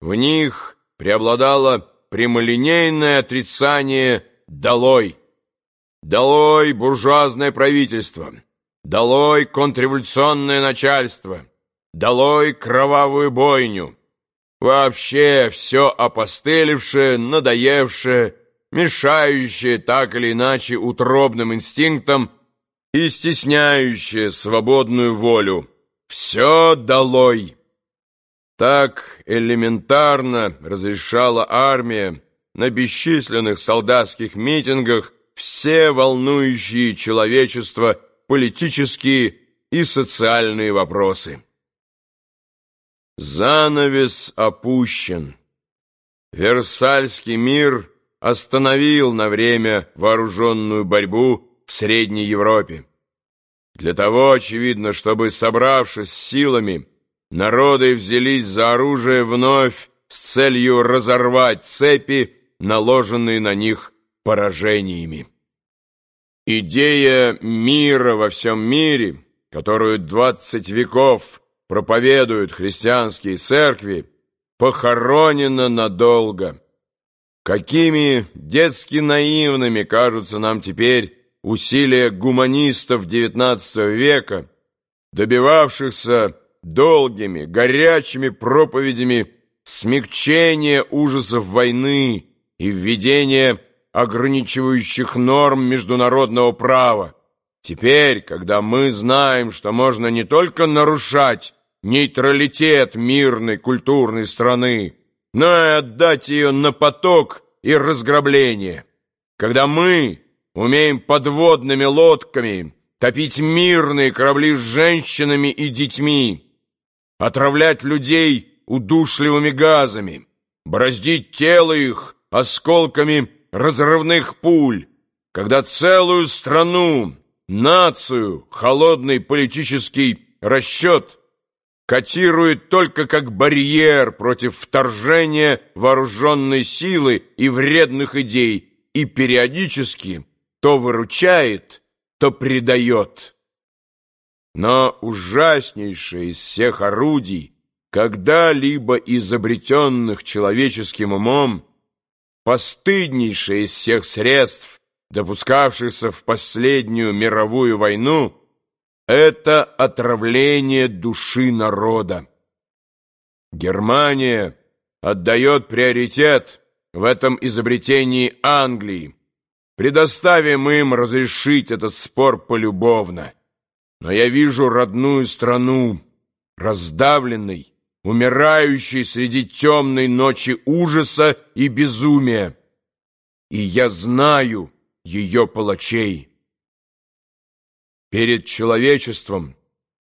В них преобладало прямолинейное отрицание «долой». Долой буржуазное правительство, долой контрреволюционное начальство, долой кровавую бойню. Вообще все опостылевшее, надоевшее, мешающее так или иначе утробным инстинктам и стесняющее свободную волю. Все долой. Так элементарно разрешала армия на бесчисленных солдатских митингах все волнующие человечество политические и социальные вопросы. Занавес опущен. Версальский мир остановил на время вооруженную борьбу в Средней Европе. Для того, очевидно, чтобы, собравшись силами, народы взялись за оружие вновь с целью разорвать цепи, наложенные на них поражениями. Идея мира во всем мире, которую двадцать веков проповедуют христианские церкви, похоронена надолго. Какими детски наивными кажутся нам теперь усилия гуманистов XIX века, добивавшихся долгими, горячими проповедями смягчения ужасов войны и введения ограничивающих норм международного права. Теперь, когда мы знаем, что можно не только нарушать нейтралитет мирной культурной страны, но и отдать ее на поток и разграбление, когда мы умеем подводными лодками топить мирные корабли с женщинами и детьми, отравлять людей удушливыми газами, бороздить тело их осколками разрывных пуль, когда целую страну, нацию, холодный политический расчет котирует только как барьер против вторжения вооруженной силы и вредных идей и периодически то выручает, то предает. Но ужаснейшее из всех орудий, когда-либо изобретенных человеческим умом, постыднейшее из всех средств, допускавшихся в последнюю мировую войну, это отравление души народа. Германия отдает приоритет в этом изобретении Англии. Предоставим им разрешить этот спор полюбовно. Но я вижу родную страну, раздавленной, умирающий среди темной ночи ужаса и безумия. И я знаю ее палачей. Перед человечеством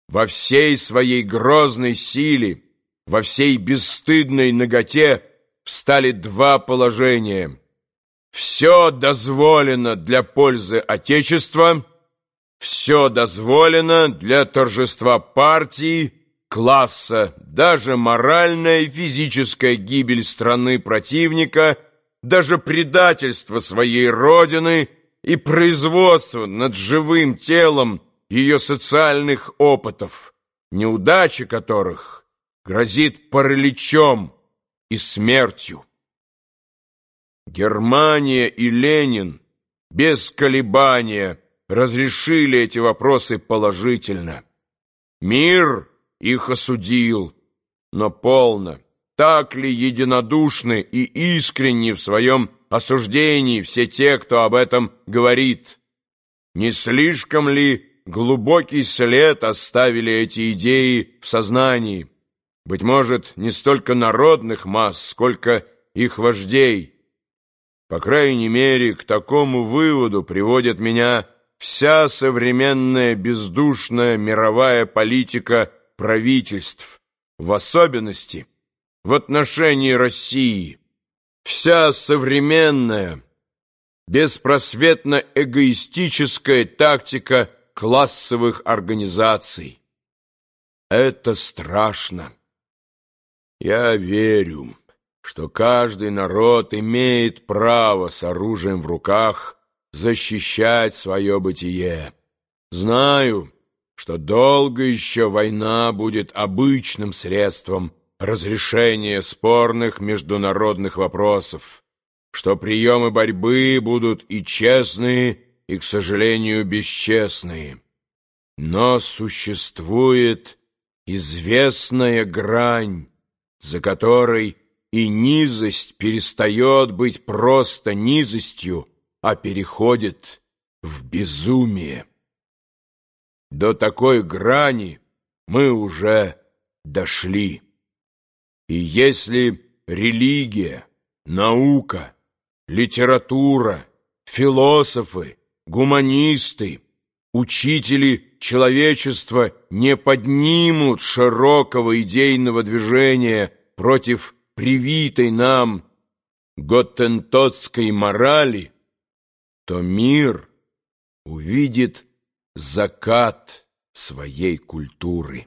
во всей своей грозной силе, во всей бесстыдной наготе встали два положения. Все дозволено для пользы Отечества, все дозволено для торжества партии, класса, даже моральная и физическая гибель страны противника, даже предательство своей родины и производство над живым телом ее социальных опытов, неудача которых грозит параличом и смертью. Германия и Ленин без колебания разрешили эти вопросы положительно. Мир их осудил, но полно. Так ли единодушны и искренни в своем осуждении все те, кто об этом говорит? Не слишком ли глубокий след оставили эти идеи в сознании? Быть может, не столько народных масс, сколько их вождей. По крайней мере, к такому выводу приводит меня вся современная бездушная мировая политика правительств, в особенности в отношении России. Вся современная, беспросветно эгоистическая тактика классовых организаций. Это страшно. Я верю, что каждый народ имеет право с оружием в руках защищать свое бытие. Знаю, что долго еще война будет обычным средством разрешения спорных международных вопросов, что приемы борьбы будут и честные, и, к сожалению, бесчестные. Но существует известная грань, за которой и низость перестает быть просто низостью, а переходит в безумие. До такой грани мы уже дошли. И если религия, наука, литература, философы, гуманисты, учители человечества не поднимут широкого идейного движения против привитой нам готтентотской морали, то мир увидит закат своей культуры.